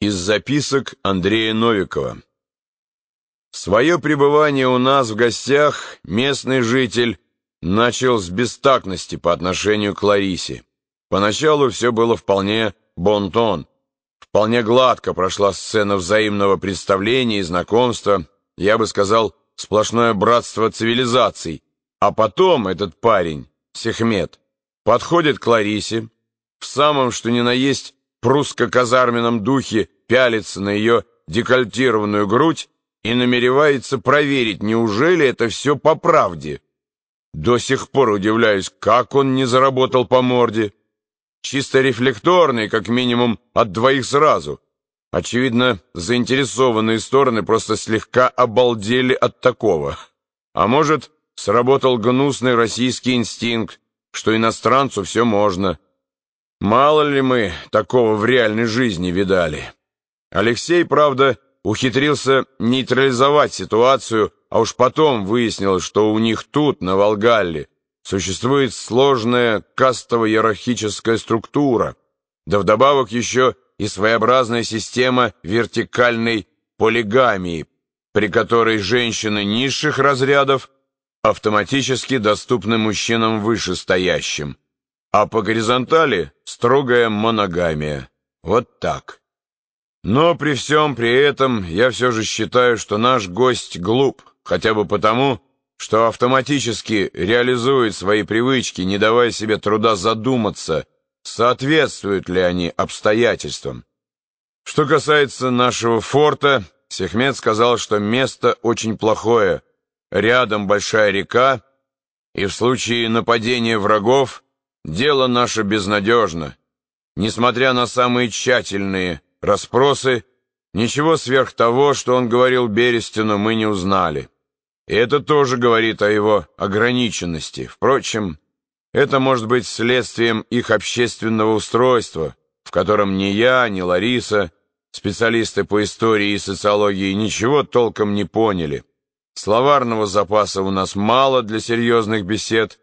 Из записок Андрея Новикова. Свое пребывание у нас в гостях местный житель начал с бестактности по отношению к Ларисе. Поначалу все было вполне бонтон. Вполне гладко прошла сцена взаимного представления и знакомства, я бы сказал, сплошное братство цивилизаций. А потом этот парень, Сехмет, подходит к Ларисе, в самом что ни на есть прусско-казарменном духе пялится на ее декольтированную грудь и намеревается проверить, неужели это все по правде. До сих пор удивляюсь, как он не заработал по морде. Чисто рефлекторный, как минимум, от двоих сразу. Очевидно, заинтересованные стороны просто слегка обалдели от такого. А может, сработал гнусный российский инстинкт, что иностранцу все можно. Мало ли мы такого в реальной жизни видали. Алексей, правда, ухитрился нейтрализовать ситуацию, а уж потом выяснилось, что у них тут, на Волгалле, существует сложная кастово-иерархическая структура, да вдобавок еще и своеобразная система вертикальной полигамии, при которой женщины низших разрядов автоматически доступны мужчинам вышестоящим а по горизонтали строгая моногамия. Вот так. Но при всем при этом я все же считаю, что наш гость глуп, хотя бы потому, что автоматически реализует свои привычки, не давая себе труда задуматься, соответствуют ли они обстоятельствам. Что касается нашего форта, Сехмет сказал, что место очень плохое, рядом большая река, и в случае нападения врагов Дело наше безнадежно. Несмотря на самые тщательные расспросы, ничего сверх того, что он говорил Берестину, мы не узнали. И это тоже говорит о его ограниченности. Впрочем, это может быть следствием их общественного устройства, в котором ни я, ни Лариса, специалисты по истории и социологии, ничего толком не поняли. Словарного запаса у нас мало для серьезных бесед,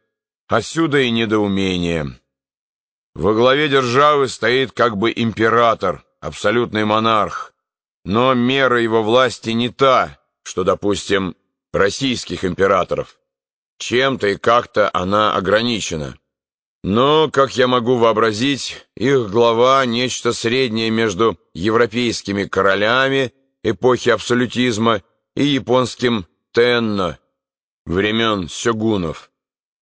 Отсюда и недоумение. Во главе державы стоит как бы император, абсолютный монарх, но мера его власти не та, что, допустим, российских императоров. Чем-то и как-то она ограничена. Но, как я могу вообразить, их глава — нечто среднее между европейскими королями эпохи абсолютизма и японским тенно времен сёгунов.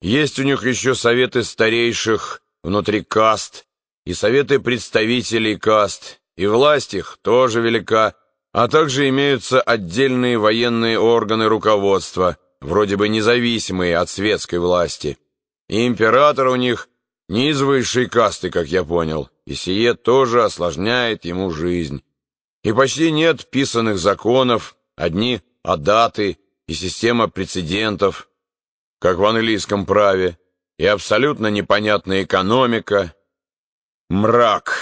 Есть у них еще советы старейших внутри каст и советы представителей каст, и власть их тоже велика, а также имеются отдельные военные органы руководства, вроде бы независимые от светской власти. И император у них не из высшей касты, как я понял, и сие тоже осложняет ему жизнь. И почти нет писанных законов, одни адаты и система прецедентов – как в английском праве, и абсолютно непонятная экономика. Мрак,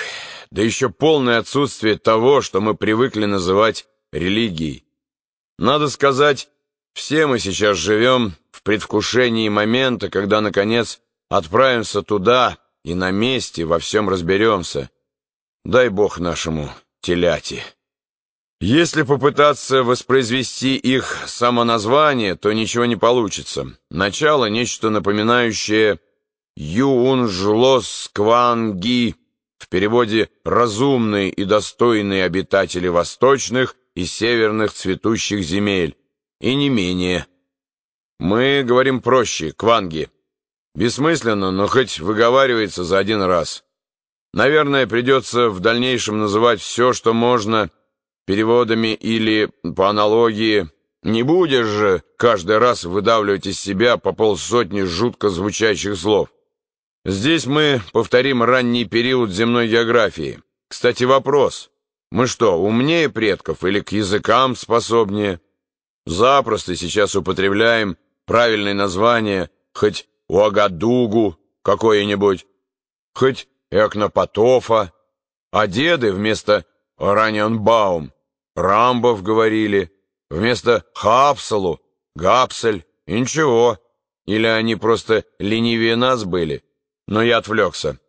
да еще полное отсутствие того, что мы привыкли называть религией. Надо сказать, все мы сейчас живем в предвкушении момента, когда, наконец, отправимся туда и на месте во всем разберемся. Дай Бог нашему теляти. Если попытаться воспроизвести их самоназвание, то ничего не получится. Начало — нечто напоминающее «Юунжлоскванги», в переводе «разумные и достойные обитатели восточных и северных цветущих земель», и не менее. Мы говорим проще «кванги». Бессмысленно, но хоть выговаривается за один раз. Наверное, придется в дальнейшем называть все, что можно — переводами или по аналогии. Не будешь же каждый раз выдавливать из себя по полсотни жутко звучащих слов. Здесь мы повторим ранний период земной географии. Кстати, вопрос. Мы что, умнее предков или к языкам способнее? Запросто сейчас употребляем правильное название, хоть Уагадугу какое-нибудь, хоть Экнопотофа, а деды вместо Раненбаум Рамбов говорили, вместо Хапсалу, Гапсель, и ничего. Или они просто ленивее нас были. Но я отвлекся.